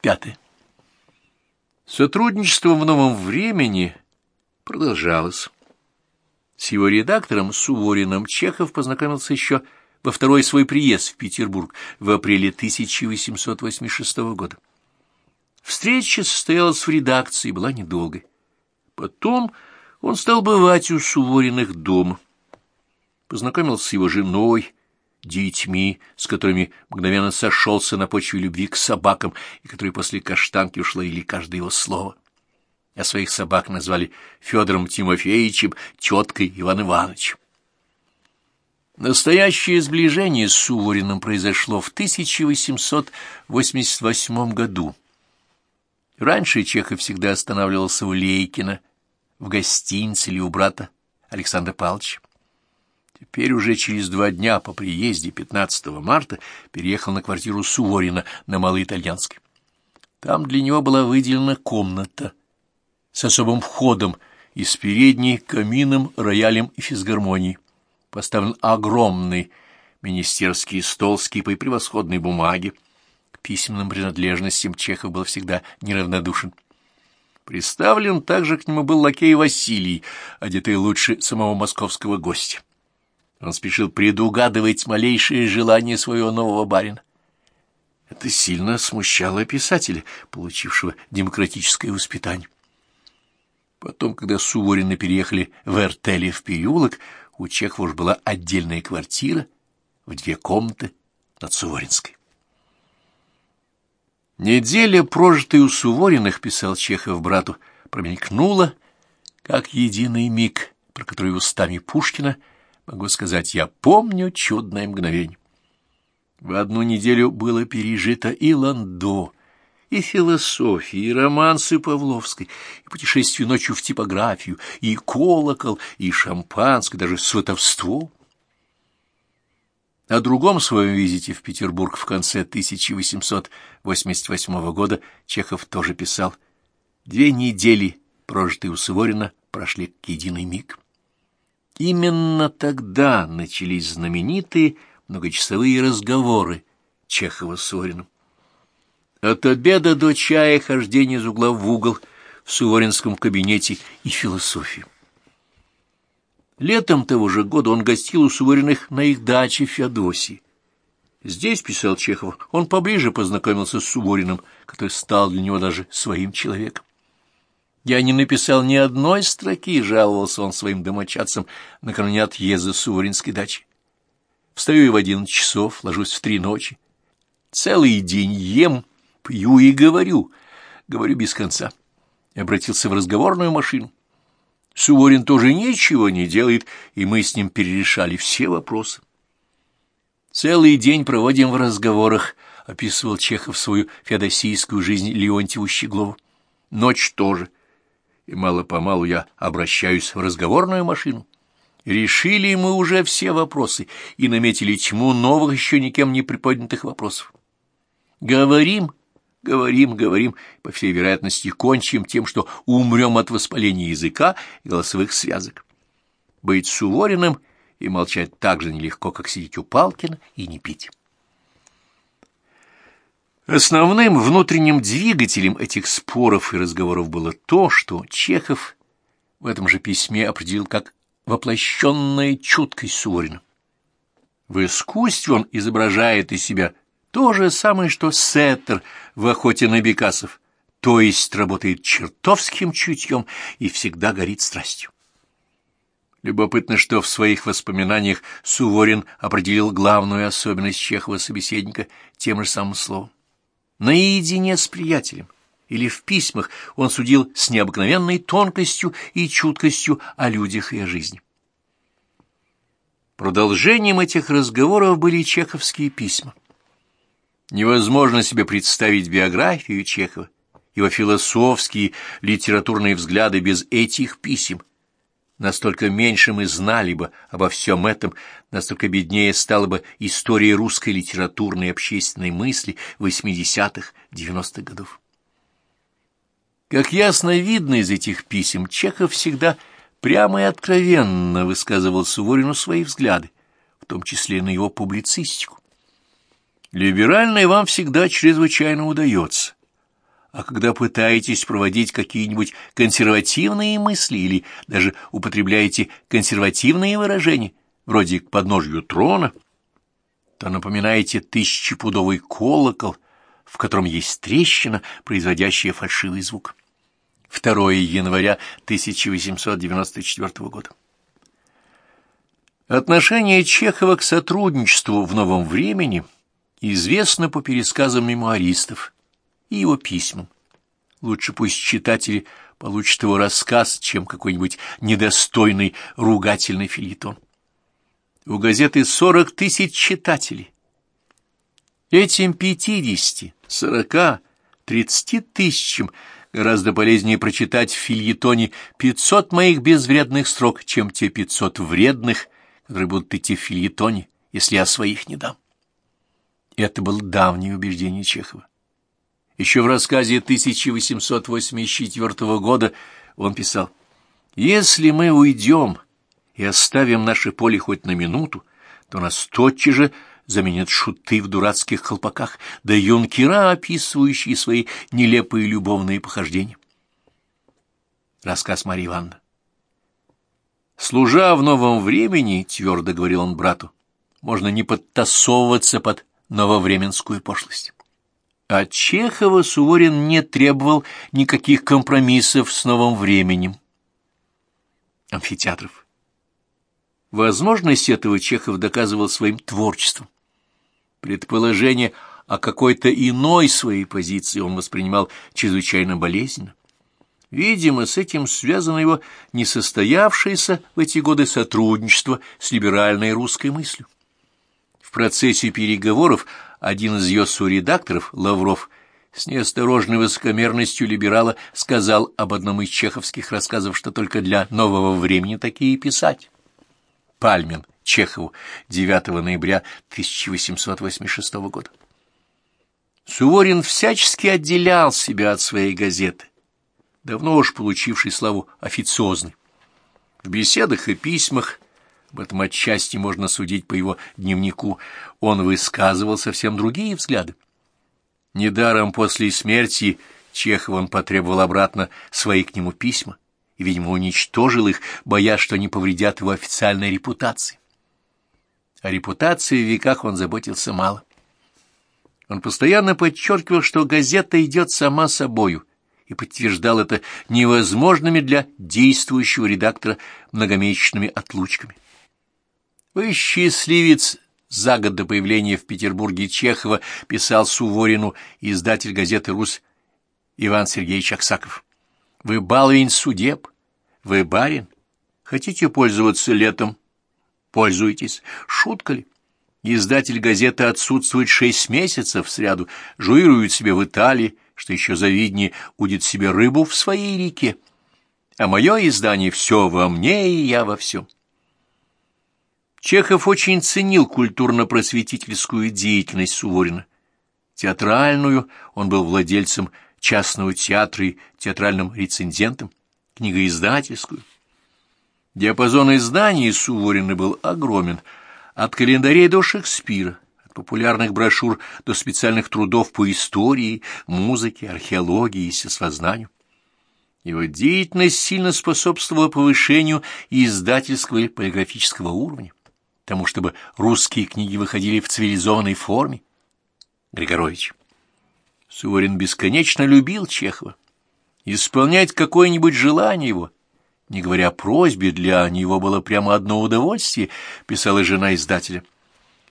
Пятое. Сотрудничество в новом времени продолжалось. С его редактором Сувориным Чехов познакомился еще во второй свой приезд в Петербург в апреле 1886 года. Встреча состоялась в редакции, была недолгой. Потом он стал бывать у Сувориных дома. Познакомился с его женой, детьми, с которыми мгновенно сошелся на почве любви к собакам, и которые после каштанки ушла или каждое его слово. А своих собак назвали Федором Тимофеевичем, теткой Иван Ивановичем. Настоящее сближение с Сувориным произошло в 1888 году. Раньше Чехов всегда останавливался у Лейкина, в гостинице или у брата Александра Павловича. Теперь уже через два дня по приезде 15 марта переехал на квартиру Суворина на Малоитальянской. Там для него была выделена комната с особым входом и с передней камином, роялем и физгармонией. Поставлен огромный министерский стол с кипой превосходной бумаги. К письменным принадлежностям Чехов был всегда неравнодушен. Представлен также к нему был лакей Василий, одетый лучше самого московского гостя. Он спешил предугадывать малейшие желания своего нового барина. Это сильно смущало писателя, получившего демократическое воспитание. Потом, когда Суворины переехали в Эртеле в переулок, у Чехова уж была отдельная квартира в две комнаты над Суворинской. Неделя, прожитая у Сувориных, писал Чехов брату, промелькнула, как единый миг, про который устами Пушкина — Могу сказать, я помню чудное мгновение. В одну неделю было пережито и Ландо, и философия, и романсы Павловской, и путешествие ночью в типографию, и колокол, и шампанское, даже сватовство. О другом своем визите в Петербург в конце 1888 года Чехов тоже писал. Две недели, прожитые у Суворина, прошли к единый миг. Именно тогда начались знаменитые многочасовые разговоры Чехова с Сувориным. От обеда до чая хождение из угла в угол в Суворинском кабинете и философии. Летом того же года он гостил у Сувориных на их даче в Феодосии. Здесь, писал Чехов, он поближе познакомился с Сувориным, который стал для него даже своим человеком. Я не написал ни одной строки, жаловался он своим домочадцам накануне отъезда с Суворинской дачи. Встаю в одиннадцать часов, ложусь в три ночи. Целый день ем, пью и говорю, говорю без конца. Обратился в разговорную машину. Суворин тоже ничего не делает, и мы с ним перерешали все вопросы. Целый день проводим в разговорах, описывал Чехов свою феодосийскую жизнь Леонтьеву Щеглову. Ночь тоже и мало-помалу я обращаюсь в разговорную машину. Решили мы уже все вопросы и наметили тьму новых еще никем не приподнятых вопросов. Говорим, говорим, говорим, по всей вероятности кончим тем, что умрем от воспаления языка и голосовых связок. Быть Сувориным и молчать так же нелегко, как сидеть у Палкина и не пить. Основным внутренним двигателем этих споров и разговоров было то, что Чехов в этом же письме определил как воплощенная чуткость Суворина. В искусстве он изображает из себя то же самое, что Сеттер в охоте на бекасов, то есть работает чертовским чутьем и всегда горит страстью. Любопытно, что в своих воспоминаниях Суворин определил главную особенность Чехова собеседника тем же самым словом наедине с приятелем, или в письмах он судил с необыкновенной тонкостью и чуткостью о людях и о жизни. Продолжением этих разговоров были чеховские письма. Невозможно себе представить биографию Чехова, его философские, литературные взгляды без этих писем, Настолько меньше мы знали бы обо всем этом, настолько беднее стала бы история русской литературной и общественной мысли 80-х, 90-х годов. Как ясно видно из этих писем, Чехов всегда прямо и откровенно высказывал Суворину свои взгляды, в том числе на его публицистику. Либеральное вам всегда чрезвычайно удается, а когда пытаетесь проводить какие-нибудь консервативные мысли или даже употребляете консервативные выражения, вроде к подножью трона, то напоминаете тысячепудовый колокол, в котором есть трещина, производящая фальшивый звук. 2 января 1894 года. Отношение Чехова к сотрудничеству в новом времени известно по пересказам мемуаристов и его письмам. Лучше пусть читатели получат его рассказ, чем какой-нибудь недостойный ругательный филитон. У газеты сорок тысяч читателей. Этим пятидесяти, сорока, тридцати тысячам гораздо полезнее прочитать в фильетоне пятьсот моих безвредных строк, чем те пятьсот вредных, которые будут идти в фильетоне, если я своих не дам. Это было давнее убеждение Чехова. Еще в рассказе 1884 года он писал, «Если мы уйдем и оставим наше поле хоть на минуту, то нас тотчас же заменят шуты в дурацких колпаках, да юнкера, описывающие свои нелепые любовные похождения». Рассказ Марьи Ивановны. Служа в новом времени, твердо говорил он брату, можно не подтасовываться под нововременскую пошлость. От Чехова Суворин не требовал никаких компромиссов с новым временем. Амфитеатров. Возможность этого Чехов доказывал своим творчеством. Предположение о какой-то иной своей позиции он воспринимал чрезвычайно болезненно. Видимо, с этим связано его несостоявшееся в эти годы сотрудничество с либеральной русской мыслью. В процессе переговоров один из ее соредакторов, Лавров, с неосторожной высокомерностью либерала сказал об одном из чеховских рассказов, что только для нового времени такие писать. Пальмин Чехову 9 ноября 1886 года. Суворин всячески отделял себя от своей газеты, давно уж получивший славу официозной. В беседах и письмах, об этом отчасти можно судить по его дневнику, он высказывал совсем другие взгляды. Недаром после смерти Чехова он потребовал обратно свои к нему письма и, видимо, уничтожил их, боясь, что они повредят его официальной репутации. О репутации в веках он заботился мало. Он постоянно подчеркивал, что газета идет сама собою, и подтверждал это невозможными для действующего редактора многомесячными отлучками. Вы, счастливец, за год до появления в Петербурге Чехова писал Суворину издатель газеты «Русь» Иван Сергеевич Аксаков. «Вы баловень судеб, вы барин, хотите пользоваться летом? Пользуйтесь. Шутка ли?» Издатель газеты отсутствует шесть месяцев сряду, жуирует себе в Италии, что еще завиднее удит себе рыбу в своей реке. А мое издание все во мне, и я во всем. Чехов очень ценил культурно-просветительскую деятельность Суворина. Театральную он был владельцем частного театра и театральным рецензентом, книгоиздательскую. Диапазон изданий Суворина был огромен, от календарей до Шекспира, популярных брошюр до специальных трудов по истории, музыке, археологии и всесознанию. Его деятельность сильно способствовала повышению издательского и полиграфического уровня, тому, чтобы русские книги выходили в цивилизованной форме. Григорович. Суворин бесконечно любил Чехова. Исполнять какое-нибудь желание его, не говоря о просьбе, для него было прямо одно удовольствие, писала жена издателя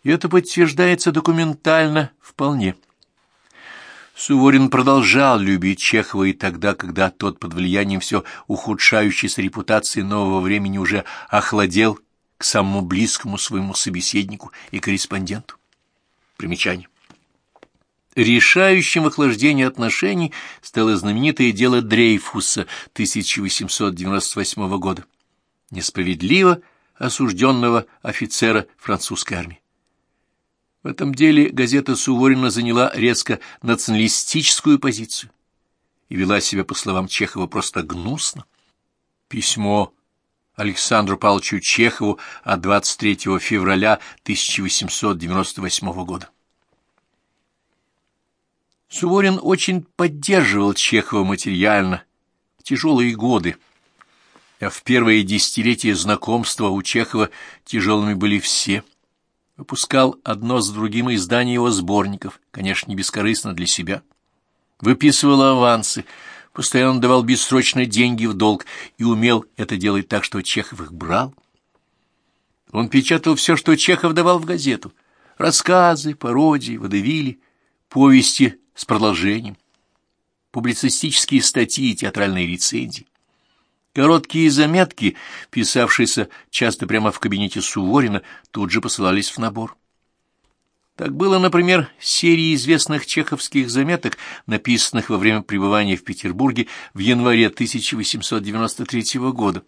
и это подтверждается документально вполне. Суворин продолжал любить Чехова и тогда, когда тот под влиянием все ухудшающейся репутации нового времени уже охладел к самому близкому своему собеседнику и корреспонденту. Примечание. Решающим в охлаждении отношений стало знаменитое дело Дрейфуса 1898 года, несправедливо осужденного офицера французской армии. В этом деле газета Суворина заняла резко националистическую позицию и вела себя, по словам Чехова, просто гнусно. Письмо Александру Павловичу Чехову от 23 февраля 1898 года. Суворин очень поддерживал Чехова материально в тяжелые годы. А в первые десятилетия знакомства у Чехова тяжелыми были все. Выпускал одно с другим издание его сборников, конечно, не бескорыстно для себя. Выписывал авансы, постоянно давал бессрочно деньги в долг и умел это делать так, что Чехов их брал. Он печатал все, что Чехов давал в газету. Рассказы, пародии, водевили, повести с продолжением, публицистические статьи и театральные рецензии. Короткие заметки, писавшиеся часто прямо в кабинете Суворина, тут же посылались в набор. Так было, например, серии известных чеховских заметок, написанных во время пребывания в Петербурге в январе 1893 года.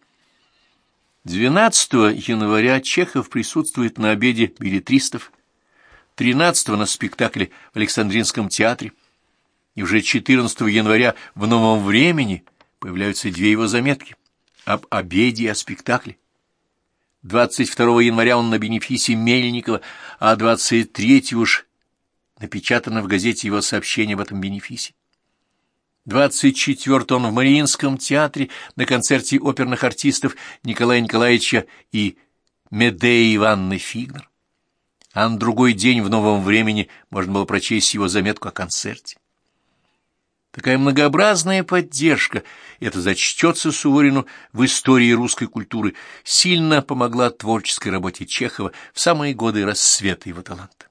12 января Чехов присутствует на обеде билетристов, 13 на спектакле в Александринском театре, и уже 14 января в «Новом времени» появляются две его заметки об обеде и о спектакле. 22 января он на бенефисе Мельникова, а 23 уж напечатано в газете его сообщение об этом бенефисе. 24 он в Мариинском театре на концерте оперных артистов Николая Николаевича и Медеи Ивановны Фигнер а на другой день в новом времени можно было прочесть его заметку о концерте. Такая многообразная поддержка, это зачтется Суворину в истории русской культуры, сильно помогла творческой работе Чехова в самые годы рассвета его таланта.